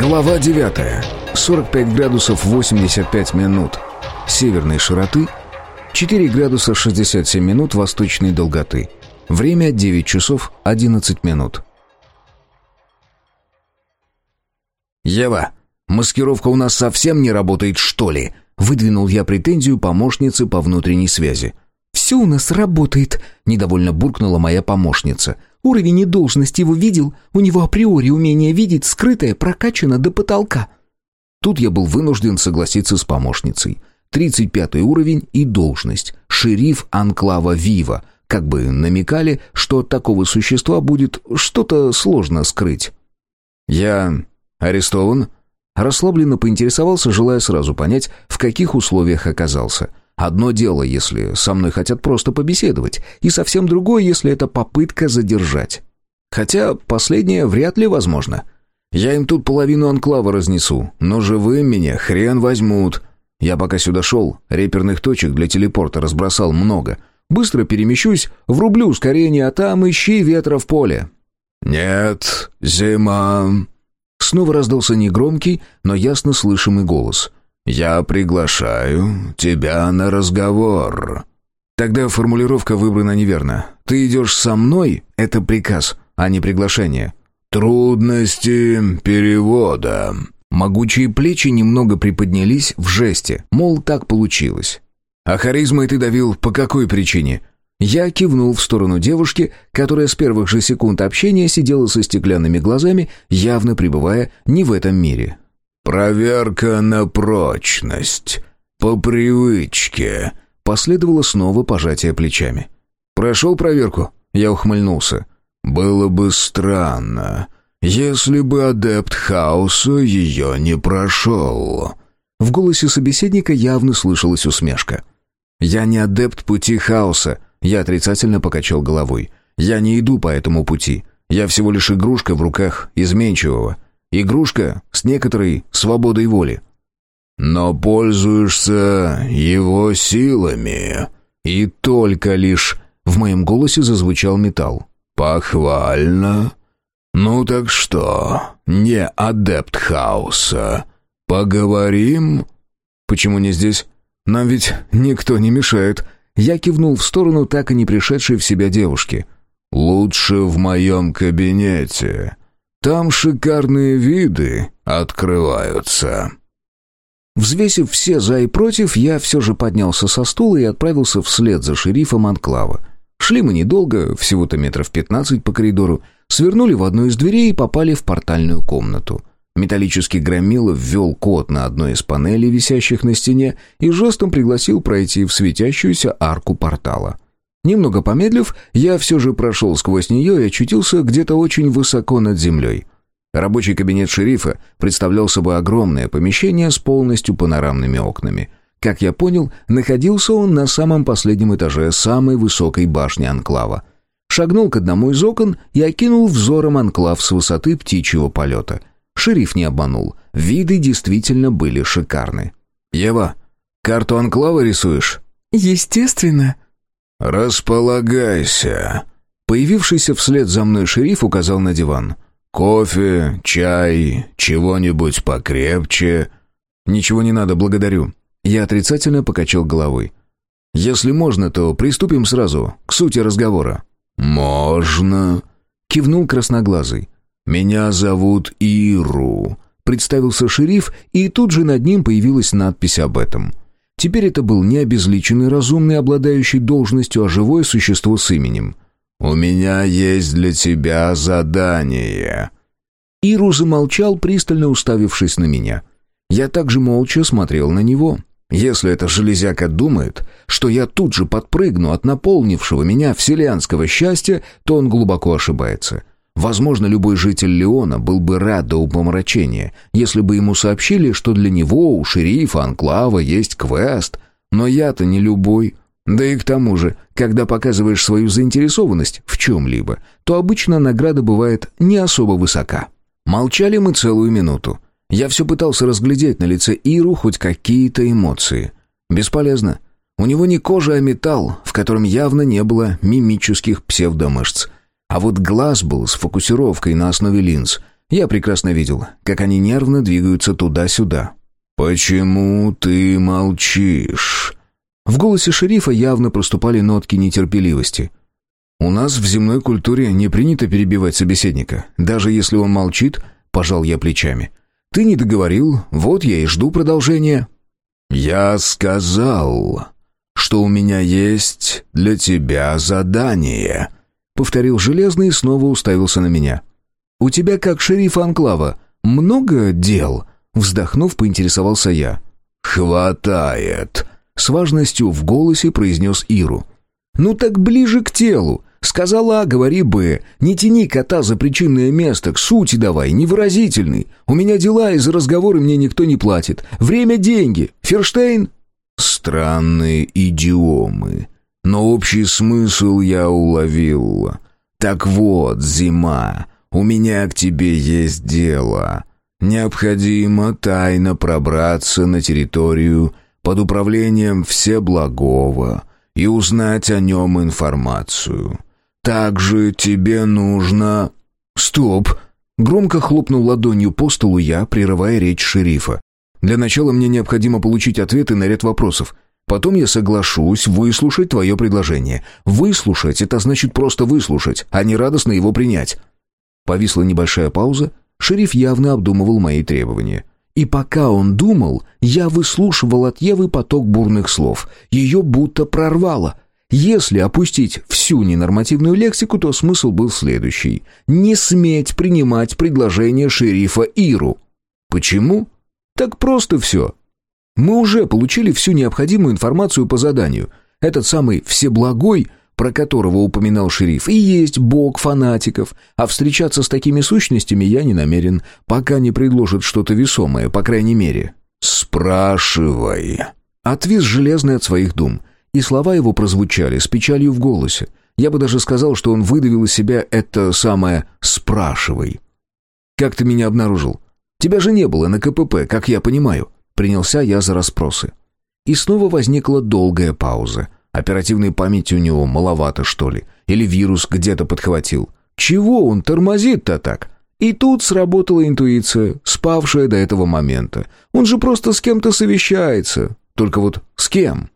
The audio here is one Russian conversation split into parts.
Глава 9. 45 градусов 85 минут. Северной широты. 4 градуса 67 минут восточной долготы. Время 9 часов 11 минут. «Ева, маскировка у нас совсем не работает, что ли?» Выдвинул я претензию помощнице по внутренней связи. «Все у нас работает», — недовольно буркнула моя помощница. «Уровень и должность его видел? У него априори умение видеть скрытое прокачано до потолка». Тут я был вынужден согласиться с помощницей. 35 уровень и должность. Шериф Анклава Вива. Как бы намекали, что от такого существа будет что-то сложно скрыть. «Я арестован?» Расслабленно поинтересовался, желая сразу понять, в каких условиях оказался. Одно дело, если со мной хотят просто побеседовать, и совсем другое, если это попытка задержать. Хотя последнее вряд ли возможно. Я им тут половину анклава разнесу, но живым меня хрен возьмут. Я пока сюда шел, реперных точек для телепорта разбросал много. Быстро перемещусь, врублю ускорение, а там ищи ветра в поле. «Нет, зима», Снова раздался негромкий, но ясно слышимый голос. «Я приглашаю тебя на разговор». Тогда формулировка выбрана неверно. «Ты идешь со мной» — это приказ, а не приглашение. «Трудности перевода». Могучие плечи немного приподнялись в жесте, мол, так получилось. «А харизмой ты давил по какой причине?» Я кивнул в сторону девушки, которая с первых же секунд общения сидела со стеклянными глазами, явно пребывая не в этом мире. «Проверка на прочность. По привычке», — последовало снова пожатие плечами. «Прошел проверку?» — я ухмыльнулся. «Было бы странно, если бы адепт хаоса ее не прошел». В голосе собеседника явно слышалась усмешка. «Я не адепт пути хаоса», я отрицательно покачал головой. «Я не иду по этому пути. Я всего лишь игрушка в руках изменчивого. Игрушка с некоторой свободой воли». «Но пользуешься его силами». «И только лишь...» В моем голосе зазвучал металл. «Похвально. Ну так что, не адепт хаоса. Поговорим?» «Почему не здесь? Нам ведь никто не мешает». Я кивнул в сторону так и не пришедшей в себя девушки. «Лучше в моем кабинете. Там шикарные виды открываются». Взвесив все «за» и «против», я все же поднялся со стула и отправился вслед за шерифом Анклава. Шли мы недолго, всего-то метров пятнадцать по коридору, свернули в одну из дверей и попали в портальную комнату. Металлический громила ввел код на одной из панелей, висящих на стене, и жестом пригласил пройти в светящуюся арку портала. Немного помедлив, я все же прошел сквозь нее и очутился где-то очень высоко над землей. Рабочий кабинет шерифа представлял собой огромное помещение с полностью панорамными окнами. Как я понял, находился он на самом последнем этаже самой высокой башни анклава. Шагнул к одному из окон и окинул взором анклав с высоты птичьего полета — Шериф не обманул. Виды действительно были шикарны. «Ева, карту анклава рисуешь?» «Естественно». «Располагайся». Появившийся вслед за мной шериф указал на диван. «Кофе, чай, чего-нибудь покрепче». «Ничего не надо, благодарю». Я отрицательно покачал головой. «Если можно, то приступим сразу, к сути разговора». «Можно», — кивнул красноглазый. «Меня зовут Иру», — представился шериф, и тут же над ним появилась надпись об этом. Теперь это был не обезличенный разумный, обладающий должностью, а живое существо с именем. «У меня есть для тебя задание». Иру замолчал, пристально уставившись на меня. Я также молча смотрел на него. Если эта железяка думает, что я тут же подпрыгну от наполнившего меня вселенского счастья, то он глубоко ошибается. Возможно, любой житель Леона был бы рад до упомрачения, если бы ему сообщили, что для него у шерифа Анклава есть квест. Но я-то не любой. Да и к тому же, когда показываешь свою заинтересованность в чем-либо, то обычно награда бывает не особо высока. Молчали мы целую минуту. Я все пытался разглядеть на лице Иру хоть какие-то эмоции. Бесполезно. У него не кожа, а металл, в котором явно не было мимических псевдомышц. А вот глаз был с фокусировкой на основе линз. Я прекрасно видел, как они нервно двигаются туда-сюда. «Почему ты молчишь?» В голосе шерифа явно проступали нотки нетерпеливости. «У нас в земной культуре не принято перебивать собеседника. Даже если он молчит, пожал я плечами. Ты не договорил, вот я и жду продолжения». «Я сказал, что у меня есть для тебя задание», — повторил Железный и снова уставился на меня. «У тебя, как шерифа Анклава, много дел?» Вздохнув, поинтересовался я. «Хватает», — с важностью в голосе произнес Иру. «Ну так ближе к телу. Сказала говори Б. Не тяни кота за причинное место, к сути давай, невыразительный. У меня дела, и за разговоры мне никто не платит. Время — деньги. Ферштейн?» «Странные идиомы. Но общий смысл я уловил. Так вот, зима, у меня к тебе есть дело. Необходимо тайно пробраться на территорию под управлением Всеблагого и узнать о нем информацию. Также тебе нужно...» «Стоп!» Громко хлопнул ладонью по столу я, прерывая речь шерифа. «Для начала мне необходимо получить ответы на ряд вопросов. Потом я соглашусь выслушать твое предложение. Выслушать — это значит просто выслушать, а не радостно его принять». Повисла небольшая пауза, Шериф явно обдумывал мои требования. И пока он думал, я выслушивал от Евы поток бурных слов. Ее будто прорвало. Если опустить всю ненормативную лексику, то смысл был следующий. Не сметь принимать предложение шерифа Иру. Почему? Так просто все. Мы уже получили всю необходимую информацию по заданию. Этот самый «всеблагой» про которого упоминал шериф, и есть бог фанатиков, а встречаться с такими сущностями я не намерен, пока не предложит что-то весомое, по крайней мере. «Спрашивай». Отвис железный от своих дум, и слова его прозвучали с печалью в голосе. Я бы даже сказал, что он выдавил из себя это самое «спрашивай». «Как ты меня обнаружил? Тебя же не было на КПП, как я понимаю». Принялся я за расспросы. И снова возникла долгая пауза — Оперативной памяти у него маловато, что ли? Или вирус где-то подхватил? Чего он тормозит-то так? И тут сработала интуиция, спавшая до этого момента. Он же просто с кем-то совещается. Только вот с кем?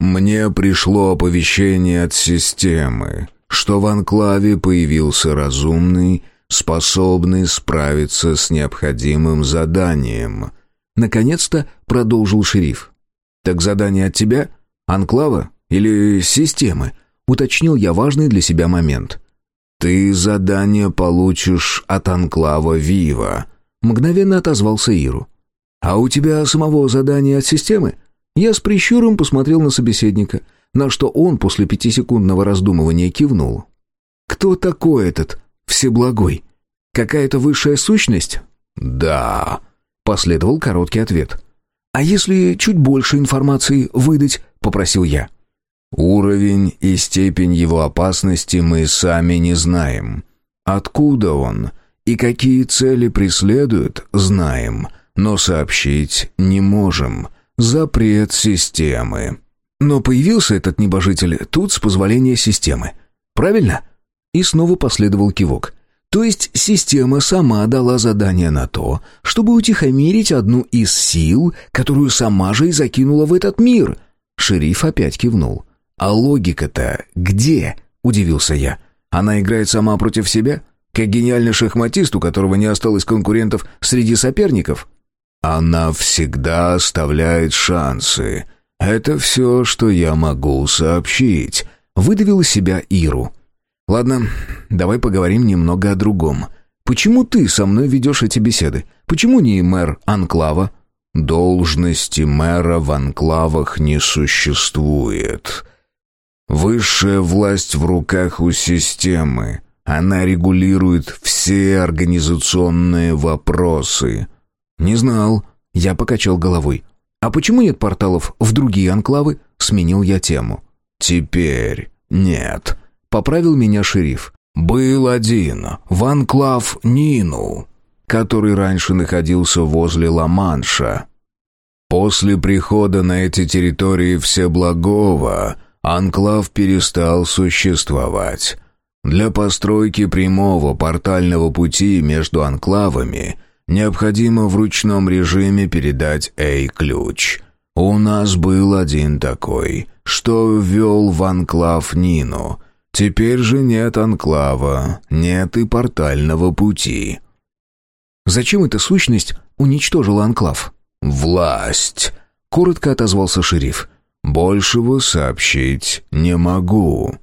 «Мне пришло оповещение от системы, что в анклаве появился разумный, способный справиться с необходимым заданием». Наконец-то продолжил шериф. «Так задание от тебя? Анклава? Или системы?» — уточнил я важный для себя момент. «Ты задание получишь от Анклава Вива», — мгновенно отозвался Иру. «А у тебя самого задание от системы?» Я с прищуром посмотрел на собеседника, на что он после пятисекундного раздумывания кивнул. «Кто такой этот Всеблагой? Какая-то высшая сущность?» «Да», — последовал короткий ответ. «А если чуть больше информации выдать?» — попросил я. Уровень и степень его опасности мы сами не знаем. Откуда он и какие цели преследует, знаем, но сообщить не можем. Запрет системы. Но появился этот небожитель тут с позволения системы. Правильно? И снова последовал кивок. То есть система сама дала задание на то, чтобы утихомирить одну из сил, которую сама же и закинула в этот мир. Шериф опять кивнул. «А логика-то где?» — удивился я. «Она играет сама против себя? Как гениальный шахматист, у которого не осталось конкурентов среди соперников?» «Она всегда оставляет шансы. Это все, что я могу сообщить», — выдавил из себя Иру. «Ладно, давай поговорим немного о другом. Почему ты со мной ведешь эти беседы? Почему не мэр Анклава?» «Должности мэра в анклавах не существует», Высшая власть в руках у системы. Она регулирует все организационные вопросы. Не знал. Я покачал головой. А почему нет порталов в другие анклавы? Сменил я тему. Теперь нет. Поправил меня шериф. Был один, в анклав Нину, который раньше находился возле Ла-Манша. После прихода на эти территории Всеблагого Анклав перестал существовать. Для постройки прямого портального пути между анклавами необходимо в ручном режиме передать «Эй-ключ». У нас был один такой, что ввел в анклав Нину. Теперь же нет анклава, нет и портального пути. Зачем эта сущность уничтожила анклав? «Власть», — коротко отозвался шериф. «Большего сообщить не могу».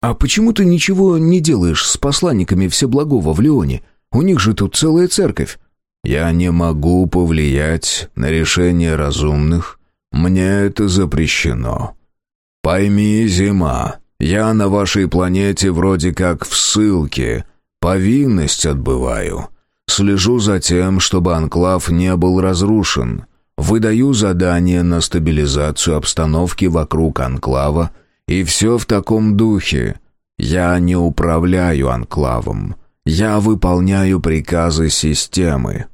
«А почему ты ничего не делаешь с посланниками Всеблагого в Леоне? У них же тут целая церковь». «Я не могу повлиять на решение разумных. Мне это запрещено. Пойми, зима, я на вашей планете вроде как в ссылке, повинность отбываю. Слежу за тем, чтобы анклав не был разрушен. Выдаю задания на стабилизацию обстановки вокруг анклава, и все в таком духе. Я не управляю анклавом. Я выполняю приказы системы.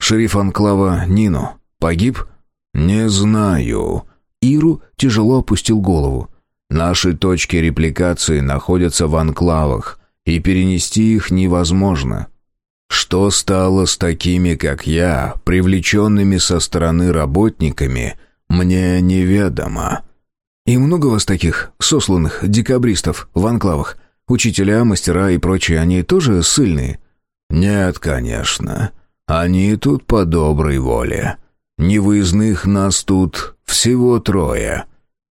Шериф анклава Нино погиб? Не знаю. Иру тяжело опустил голову. Наши точки репликации находятся в анклавах, и перенести их невозможно. Что стало с такими, как я, привлеченными со стороны работниками, мне неведомо. И много вас таких, сосланных декабристов в анклавах? Учителя, мастера и прочие, они тоже сильные? Нет, конечно. Они тут по доброй воле. Невыездных нас тут всего трое.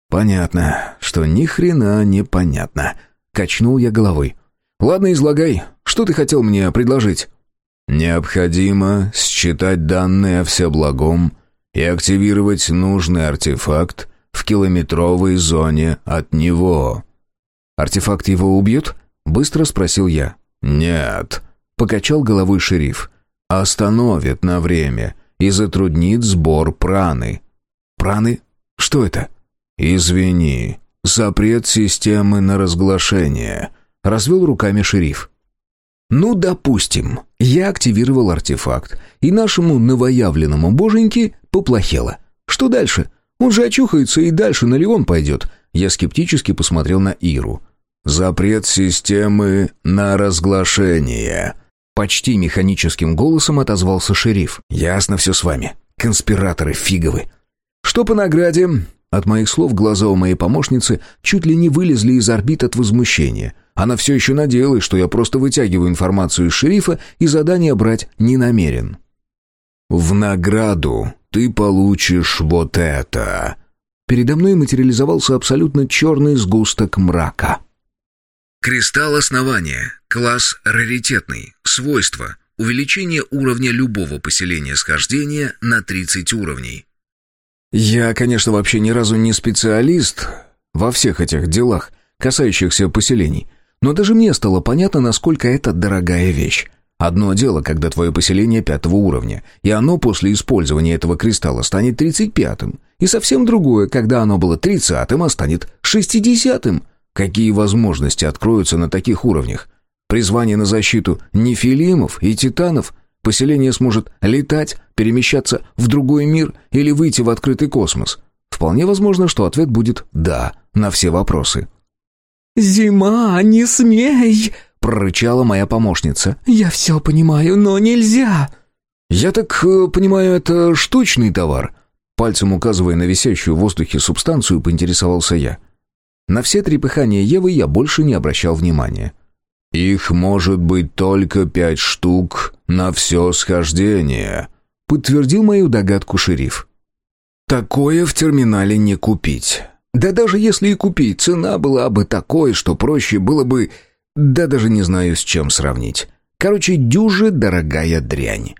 Понятно, что ни хрена не понятно. Качнул я головой. Ладно, излагай. Что ты хотел мне предложить? Необходимо считать данные о всеблагом и активировать нужный артефакт в километровой зоне от него. «Артефакт его убьет?» — быстро спросил я. «Нет», — покачал головой шериф. «Остановит на время и затруднит сбор праны». «Праны? Что это?» «Извини, запрет системы на разглашение», — развел руками шериф. Ну, допустим, я активировал артефакт, и нашему новоявленному боженьке поплохело. Что дальше? Он же очухается и дальше на Леон пойдет. Я скептически посмотрел на Иру. «Запрет системы на разглашение», Почти механическим голосом отозвался шериф. «Ясно все с вами. Конспираторы фиговы. Что по награде?» От моих слов глаза у моей помощницы чуть ли не вылезли из орбит от возмущения. Она все еще надеялась, что я просто вытягиваю информацию из шерифа и задание брать не намерен. «В награду ты получишь вот это!» Передо мной материализовался абсолютно черный сгусток мрака. Кристалл основания. Класс раритетный. Свойства. Увеличение уровня любого поселения схождения на 30 уровней. Я, конечно, вообще ни разу не специалист во всех этих делах, касающихся поселений. Но даже мне стало понятно, насколько это дорогая вещь. Одно дело, когда твое поселение пятого уровня, и оно после использования этого кристалла станет тридцать пятым. И совсем другое, когда оно было тридцатым, а станет шестидесятым. Какие возможности откроются на таких уровнях? Призвание на защиту нефилимов и титанов? Поселение сможет летать, перемещаться в другой мир или выйти в открытый космос? Вполне возможно, что ответ будет «да» на все вопросы. «Зима, не смей!» — прорычала моя помощница. «Я все понимаю, но нельзя!» «Я так э, понимаю, это штучный товар?» Пальцем указывая на висящую в воздухе субстанцию, поинтересовался я. На все трепыхания Евы я больше не обращал внимания. «Их может быть только пять штук на все схождение», — подтвердил мою догадку шериф. «Такое в терминале не купить. Да даже если и купить, цена была бы такой, что проще было бы... Да даже не знаю, с чем сравнить. Короче, дюже дорогая дрянь.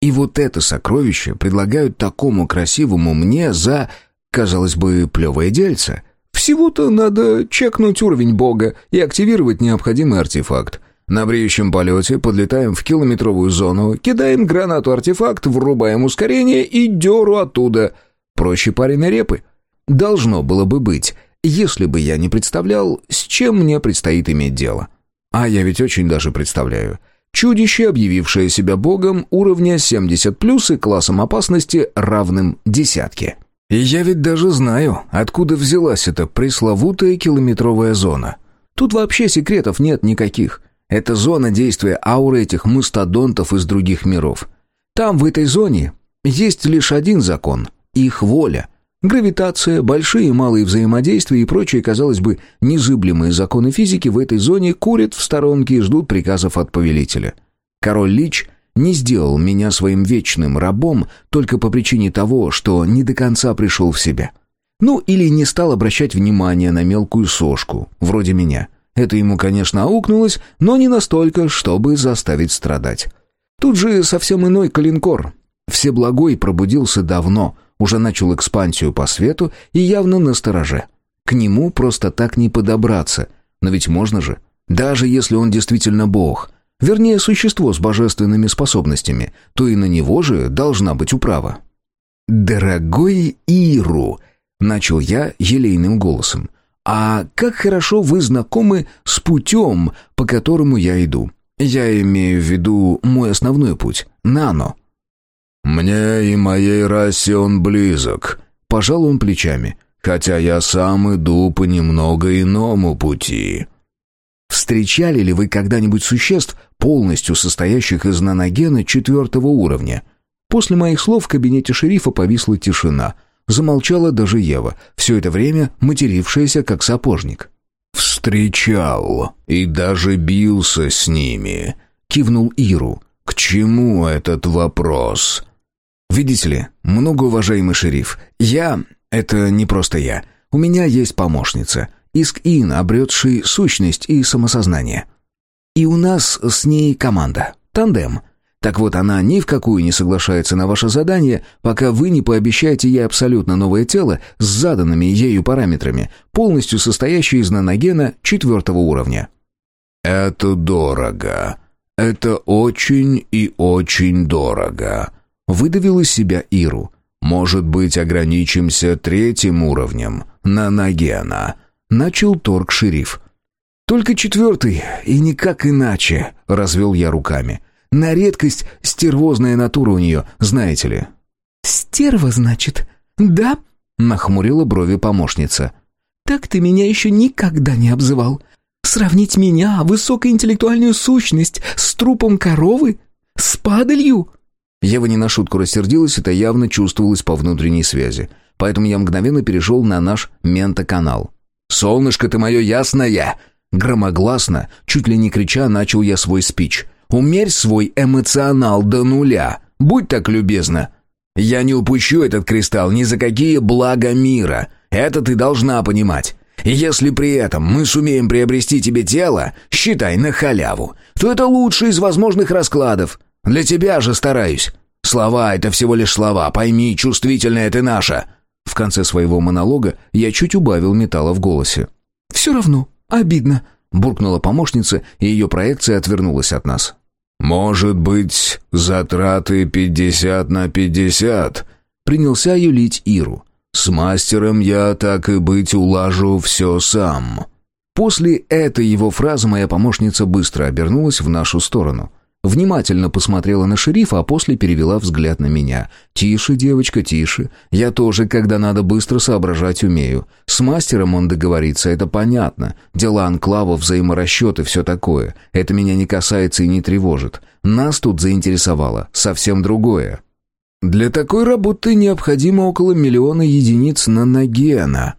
И вот это сокровище предлагают такому красивому мне за, казалось бы, плевое дельце. Всего-то надо чекнуть уровень бога и активировать необходимый артефакт. На бреющем полете подлетаем в километровую зону, кидаем гранату-артефакт, врубаем ускорение и деру оттуда. Проще пареной репы. Должно было бы быть, если бы я не представлял, с чем мне предстоит иметь дело. А я ведь очень даже представляю. Чудище, объявившее себя богом уровня 70+, и классом опасности равным десятке. И я ведь даже знаю, откуда взялась эта пресловутая километровая зона. Тут вообще секретов нет никаких. Это зона действия ауры этих мастодонтов из других миров. Там, в этой зоне, есть лишь один закон — их воля. Гравитация, большие и малые взаимодействия и прочие, казалось бы, незыблемые законы физики в этой зоне курят в сторонке и ждут приказов от повелителя. Король Лич не сделал меня своим вечным рабом только по причине того, что не до конца пришел в себя. Ну, или не стал обращать внимание на мелкую сошку, вроде меня. Это ему, конечно, аукнулось, но не настолько, чтобы заставить страдать. Тут же совсем иной калинкор. Всеблагой пробудился давно, уже начал экспансию по свету и явно на стороже. К нему просто так не подобраться. Но ведь можно же. Даже если он действительно бог, вернее, существо с божественными способностями, то и на него же должна быть управа. «Дорогой Иру!» — начал я елейным голосом. «А как хорошо вы знакомы с путем, по которому я иду. Я имею в виду мой основной путь — Нано». «Мне и моей расе он близок», — пожал он плечами, «хотя я сам иду по немного иному пути». Встречали ли вы когда-нибудь существ, полностью состоящих из наногена четвертого уровня? После моих слов в кабинете шерифа повисла тишина. Замолчала даже Ева, все это время матерившаяся как сапожник. «Встречал и даже бился с ними», — кивнул Иру. «К чему этот вопрос?» Видите ли, многоуважаемый шериф, я — это не просто я. У меня есть помощница, Иск-Ин, обретший сущность и самосознание. И у нас с ней команда, тандем. Так вот, она ни в какую не соглашается на ваше задание, пока вы не пообещаете ей абсолютно новое тело с заданными ею параметрами, полностью состоящее из наногена четвертого уровня. «Это дорого. Это очень и очень дорого», Выдавил из себя Иру. «Может быть, ограничимся третьим уровнем, наногена?» Начал торг шериф. «Только четвертый, и никак иначе», — развел я руками. «На редкость стервозная натура у нее, знаете ли». «Стерва, значит? Да?» — нахмурила брови помощница. «Так ты меня еще никогда не обзывал. Сравнить меня, высокоинтеллектуальную сущность, с трупом коровы? С падалью?» Ева не на шутку рассердилась, это явно чувствовалось по внутренней связи. Поэтому я мгновенно перешел на наш ментоканал. «Солнышко ты мое ясное!» Громогласно, чуть ли не крича, начал я свой спич. «Умерь свой эмоционал до нуля! Будь так любезна!» «Я не упущу этот кристалл ни за какие блага мира! Это ты должна понимать!» если при этом мы сумеем приобрести тебе тело, считай на халяву, то это лучший из возможных раскладов. Для тебя же стараюсь. Слова — это всего лишь слова. Пойми, чувствительная ты наша». В конце своего монолога я чуть убавил металла в голосе. «Все равно. Обидно», — буркнула помощница, и ее проекция отвернулась от нас. «Может быть, затраты пятьдесят на пятьдесят?» Принялся юлить Иру. «С мастером я, так и быть, улажу все сам». После этой его фразы моя помощница быстро обернулась в нашу сторону — Внимательно посмотрела на шерифа, а после перевела взгляд на меня. «Тише, девочка, тише. Я тоже, когда надо, быстро соображать умею. С мастером он договорится, это понятно. Дела анклава, взаиморасчеты, все такое. Это меня не касается и не тревожит. Нас тут заинтересовало совсем другое». «Для такой работы необходимо около миллиона единиц наногена».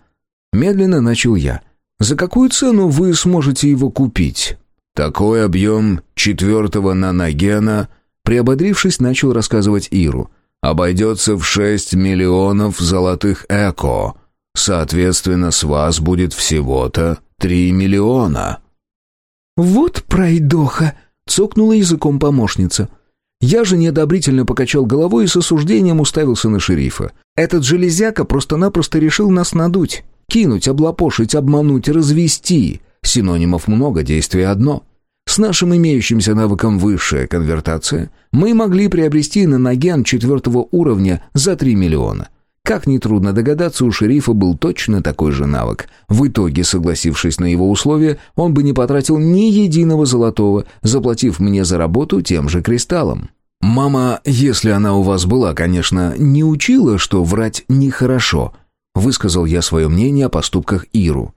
Медленно начал я. «За какую цену вы сможете его купить?» Такой объем четвертого наногена, приободрившись, начал рассказывать Иру, обойдется в шесть миллионов золотых эко. Соответственно, с вас будет всего-то три миллиона. «Вот пройдоха!» — цокнула языком помощница. Я же неодобрительно покачал головой и с осуждением уставился на шерифа. Этот железяка просто-напросто решил нас надуть. Кинуть, облапошить, обмануть, развести — Синонимов много, действие одно. С нашим имеющимся навыком высшая конвертация мы могли приобрести наноген четвертого уровня за 3 миллиона. Как нетрудно догадаться, у шерифа был точно такой же навык. В итоге, согласившись на его условия, он бы не потратил ни единого золотого, заплатив мне за работу тем же кристаллом. «Мама, если она у вас была, конечно, не учила, что врать нехорошо», — высказал я свое мнение о поступках Иру.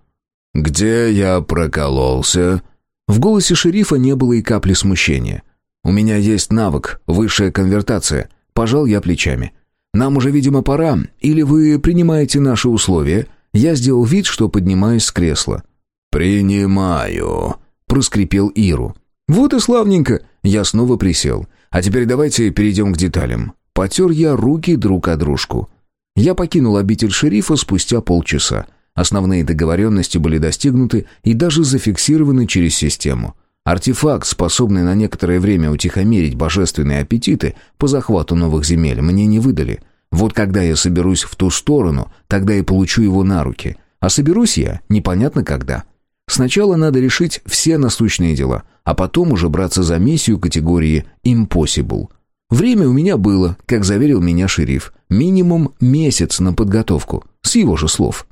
«Где я прокололся?» В голосе шерифа не было и капли смущения. «У меня есть навык, высшая конвертация». Пожал я плечами. «Нам уже, видимо, пора. Или вы принимаете наши условия?» Я сделал вид, что поднимаюсь с кресла. «Принимаю», — проскрипел Иру. «Вот и славненько!» Я снова присел. «А теперь давайте перейдем к деталям». Потер я руки друг о дружку. Я покинул обитель шерифа спустя полчаса. Основные договоренности были достигнуты и даже зафиксированы через систему. Артефакт, способный на некоторое время утихомирить божественные аппетиты по захвату новых земель, мне не выдали. Вот когда я соберусь в ту сторону, тогда и получу его на руки. А соберусь я непонятно когда. Сначала надо решить все насущные дела, а потом уже браться за миссию категории «Impossible». Время у меня было, как заверил меня шериф, минимум месяц на подготовку, с его же слов.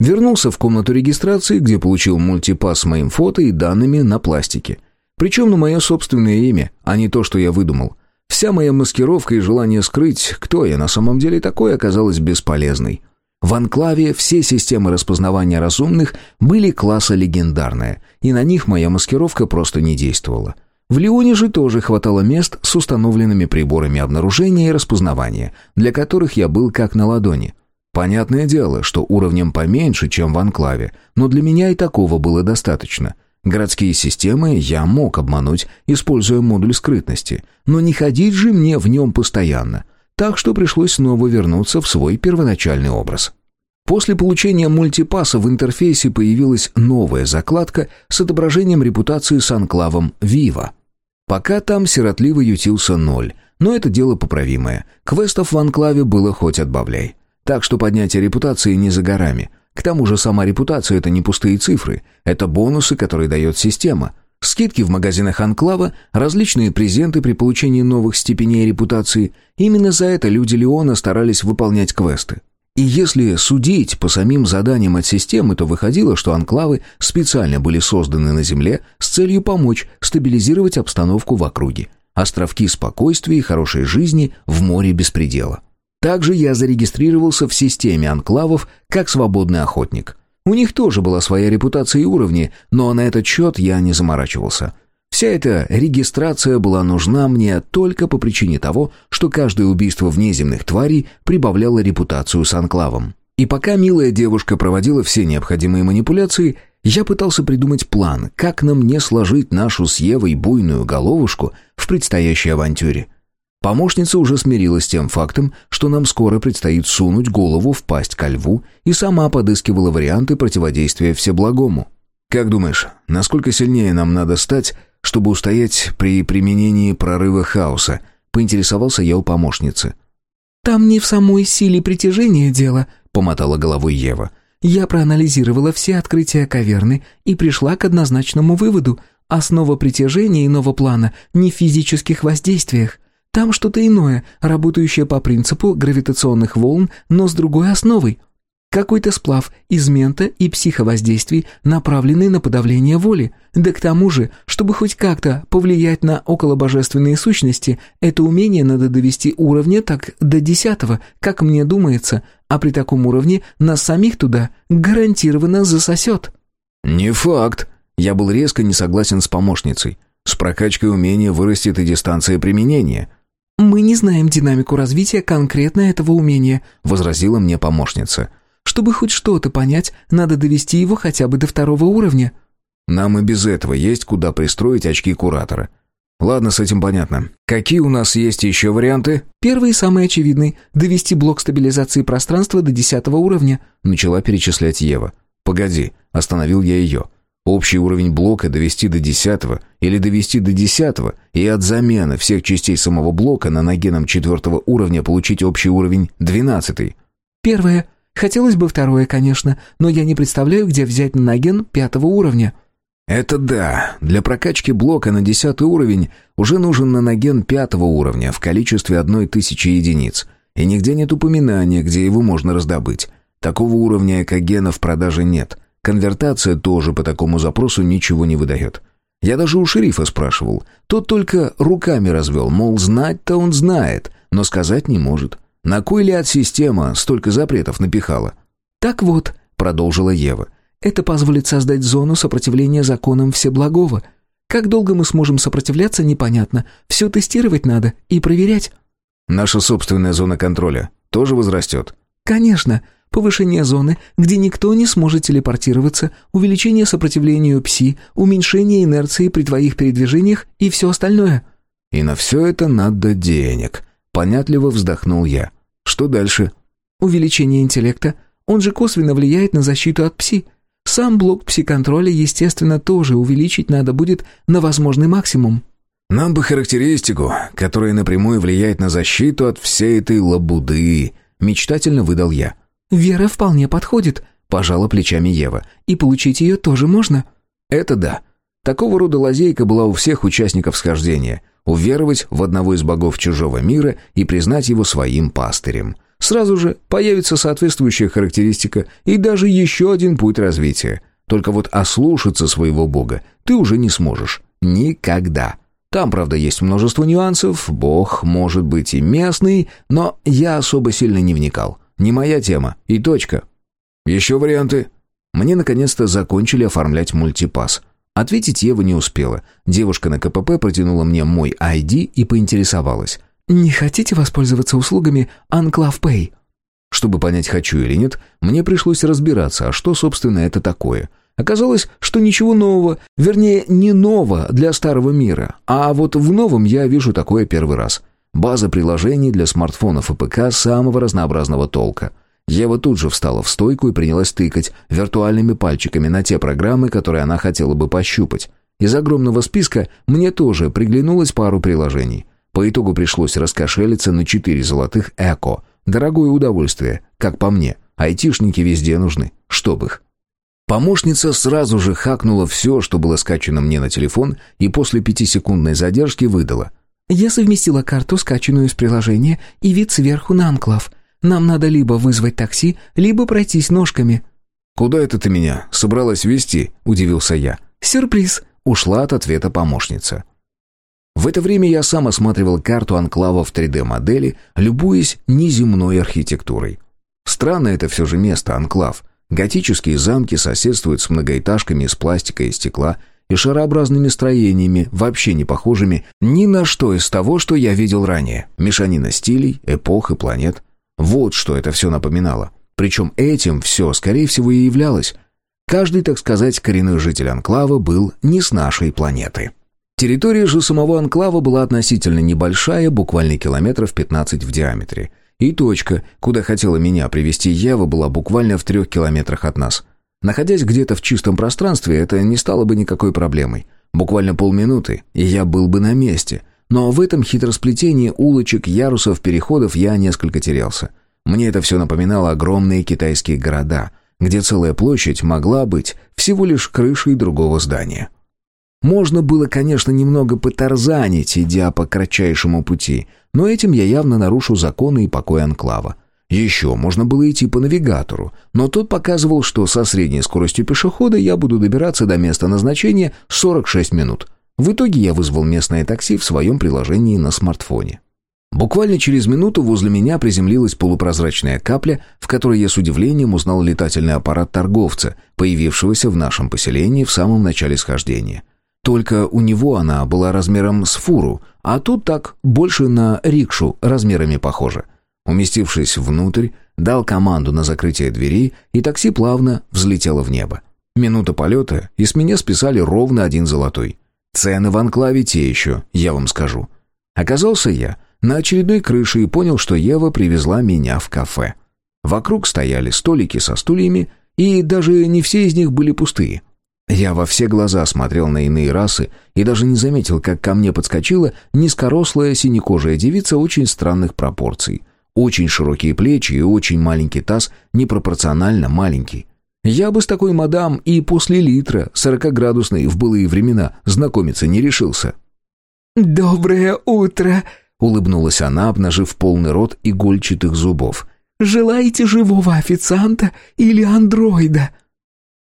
Вернулся в комнату регистрации, где получил мультипас с моим фото и данными на пластике. Причем на мое собственное имя, а не то, что я выдумал. Вся моя маскировка и желание скрыть, кто я на самом деле такой, оказалась бесполезной. В анклаве все системы распознавания разумных были класса легендарная, и на них моя маскировка просто не действовала. В Лионе же тоже хватало мест с установленными приборами обнаружения и распознавания, для которых я был как на ладони. Понятное дело, что уровнем поменьше, чем в анклаве, но для меня и такого было достаточно. Городские системы я мог обмануть, используя модуль скрытности, но не ходить же мне в нем постоянно – так что пришлось снова вернуться в свой первоначальный образ. После получения мультипаса в интерфейсе появилась новая закладка с отображением репутации с анклавом «Вива». Пока там сиротливо ютился ноль, но это дело поправимое. Квестов в анклаве было хоть отбавляй. Так что поднятие репутации не за горами. К тому же сама репутация — это не пустые цифры. Это бонусы, которые дает система — Скидки в магазинах Анклава, различные презенты при получении новых степеней репутации. Именно за это люди Леона старались выполнять квесты. И если судить по самим заданиям от системы, то выходило, что анклавы специально были созданы на Земле с целью помочь стабилизировать обстановку в округе. Островки спокойствия и хорошей жизни в море беспредела. Также я зарегистрировался в системе анклавов как свободный охотник. У них тоже была своя репутация и уровни, но на этот счет я не заморачивался. Вся эта регистрация была нужна мне только по причине того, что каждое убийство внеземных тварей прибавляло репутацию с анклавом. И пока милая девушка проводила все необходимые манипуляции, я пытался придумать план, как нам не сложить нашу с Евой буйную головушку в предстоящей авантюре. Помощница уже смирилась с тем фактом, что нам скоро предстоит сунуть голову в пасть ко льву и сама подыскивала варианты противодействия всеблагому. «Как думаешь, насколько сильнее нам надо стать, чтобы устоять при применении прорыва хаоса?» — поинтересовался я у помощницы. «Там не в самой силе притяжения дело», — помотала головой Ева. «Я проанализировала все открытия каверны и пришла к однозначному выводу. Основа притяжения иного плана не в физических воздействиях. Там что-то иное, работающее по принципу гравитационных волн, но с другой основой. Какой-то сплав из мента и психовоздействий, направленный на подавление воли. Да к тому же, чтобы хоть как-то повлиять на околобожественные сущности, это умение надо довести уровня так до десятого, как мне думается, а при таком уровне нас самих туда гарантированно засосет. «Не факт». Я был резко не согласен с помощницей. С прокачкой умения вырастет и дистанция применения. «Мы не знаем динамику развития конкретно этого умения», — возразила мне помощница. «Чтобы хоть что-то понять, надо довести его хотя бы до второго уровня». «Нам и без этого есть куда пристроить очки куратора». «Ладно, с этим понятно. Какие у нас есть еще варианты?» «Первый и самый очевидный — довести блок стабилизации пространства до десятого уровня», — начала перечислять Ева. «Погоди», — остановил я ее. Общий уровень блока довести до десятого или довести до десятого и от замены всех частей самого блока на нагеном четвертого уровня получить общий уровень двенадцатый. Первое. Хотелось бы второе, конечно, но я не представляю, где взять наноген пятого уровня. Это да. Для прокачки блока на десятый уровень уже нужен наноген пятого уровня в количестве одной тысячи единиц. И нигде нет упоминания, где его можно раздобыть. Такого уровня экогена в продаже нет – Конвертация тоже по такому запросу ничего не выдает. Я даже у шерифа спрашивал. Тот только руками развел, мол, знать-то он знает, но сказать не может. На кой ли от система столько запретов напихала? «Так вот», — продолжила Ева, Это позволит создать зону сопротивления законам Всеблагого. Как долго мы сможем сопротивляться, непонятно. Все тестировать надо и проверять». «Наша собственная зона контроля тоже возрастет?» «Конечно. Повышение зоны, где никто не сможет телепортироваться, увеличение сопротивлению ПСИ, уменьшение инерции при твоих передвижениях и все остальное». «И на все это надо денег», — понятливо вздохнул я. «Что дальше?» «Увеличение интеллекта. Он же косвенно влияет на защиту от ПСИ. Сам блок пси-контроля, естественно, тоже увеличить надо будет на возможный максимум». «Нам бы характеристику, которая напрямую влияет на защиту от всей этой лабуды», — мечтательно выдал я. «Вера вполне подходит», — пожала плечами Ева. «И получить ее тоже можно». «Это да. Такого рода лазейка была у всех участников схождения. Уверовать в одного из богов чужого мира и признать его своим пастырем. Сразу же появится соответствующая характеристика и даже еще один путь развития. Только вот ослушаться своего бога ты уже не сможешь. Никогда. Там, правда, есть множество нюансов, бог может быть и местный, но я особо сильно не вникал. Не моя тема. И точка. Еще варианты. Мне наконец-то закончили оформлять мультипас. Ответить Ева не успела. Девушка на КПП протянула мне мой ID и поинтересовалась. «Не хотите воспользоваться услугами Анклав Pay?» Чтобы понять, хочу или нет, мне пришлось разбираться, а что, собственно, это такое. Оказалось, что ничего нового, вернее, не нового для старого мира, а вот в новом я вижу такое первый раз. База приложений для смартфонов и ПК самого разнообразного толка. Ева тут же встала в стойку и принялась тыкать виртуальными пальчиками на те программы, которые она хотела бы пощупать. Из огромного списка мне тоже приглянулось пару приложений. По итогу пришлось раскошелиться на четыре золотых эко. Дорогое удовольствие, как по мне. Айтишники везде нужны, чтоб их. Помощница сразу же хакнула все, что было скачано мне на телефон, и после пятисекундной задержки выдала. Я совместила карту, скачанную из приложения, и вид сверху на анклав. Нам надо либо вызвать такси, либо пройтись ножками». «Куда это ты меня собралась вести?» – удивился я. «Сюрприз», – ушла от ответа помощница. В это время я сам осматривал карту анклава в 3D-модели, любуясь неземной архитектурой. Странно это все же место, анклав. Готические замки соседствуют с многоэтажками из пластика и стекла – и шарообразными строениями, вообще не похожими ни на что из того, что я видел ранее. Мешанина стилей, эпох и планет. Вот что это все напоминало. Причем этим все, скорее всего, и являлось. Каждый, так сказать, коренной житель анклава был не с нашей планеты. Территория же самого анклава была относительно небольшая, буквально километров 15 в диаметре. И точка, куда хотела меня привести Ева, была буквально в трех километрах от нас – Находясь где-то в чистом пространстве, это не стало бы никакой проблемой. Буквально полминуты, и я был бы на месте. Но в этом хитросплетении улочек, ярусов, переходов я несколько терялся. Мне это все напоминало огромные китайские города, где целая площадь могла быть всего лишь крышей другого здания. Можно было, конечно, немного потарзанить, идя по кратчайшему пути, но этим я явно нарушу законы и покой анклава. Еще можно было идти по навигатору, но тот показывал, что со средней скоростью пешехода я буду добираться до места назначения 46 минут. В итоге я вызвал местное такси в своем приложении на смартфоне. Буквально через минуту возле меня приземлилась полупрозрачная капля, в которой я с удивлением узнал летательный аппарат торговца, появившегося в нашем поселении в самом начале схождения. Только у него она была размером с фуру, а тут так, больше на рикшу размерами похоже – Уместившись внутрь, дал команду на закрытие дверей, и такси плавно взлетело в небо. Минута полета, и с меня списали ровно один золотой. Цены в анклаве те еще, я вам скажу. Оказался я на очередной крыше и понял, что Ева привезла меня в кафе. Вокруг стояли столики со стульями, и даже не все из них были пустые. Я во все глаза смотрел на иные расы и даже не заметил, как ко мне подскочила низкорослая синекожая девица очень странных пропорций. Очень широкие плечи и очень маленький таз, непропорционально маленький. Я бы с такой мадам и после литра, сорокоградусной в былые времена, знакомиться не решился. «Доброе утро!» — улыбнулась она, обнажив полный рот игольчатых зубов. «Желаете живого официанта или андроида?»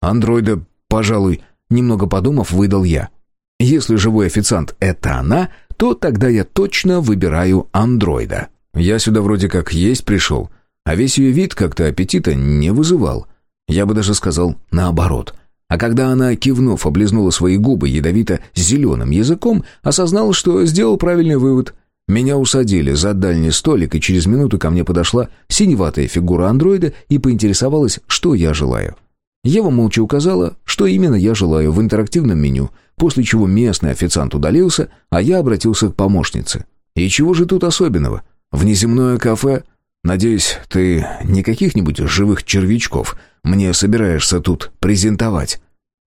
«Андроида, пожалуй», — немного подумав, выдал я. «Если живой официант — это она, то тогда я точно выбираю андроида». Я сюда вроде как есть пришел, а весь ее вид как-то аппетита не вызывал. Я бы даже сказал наоборот. А когда она, кивнув, облизнула свои губы ядовито-зеленым языком, осознала, что сделал правильный вывод. Меня усадили за дальний столик, и через минуту ко мне подошла синеватая фигура андроида и поинтересовалась, что я желаю. Ева молча указала, что именно я желаю в интерактивном меню, после чего местный официант удалился, а я обратился к помощнице. «И чего же тут особенного? Внеземное кафе? Надеюсь, ты не каких-нибудь живых червячков мне собираешься тут презентовать?»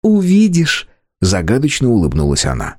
«Увидишь», — загадочно улыбнулась она.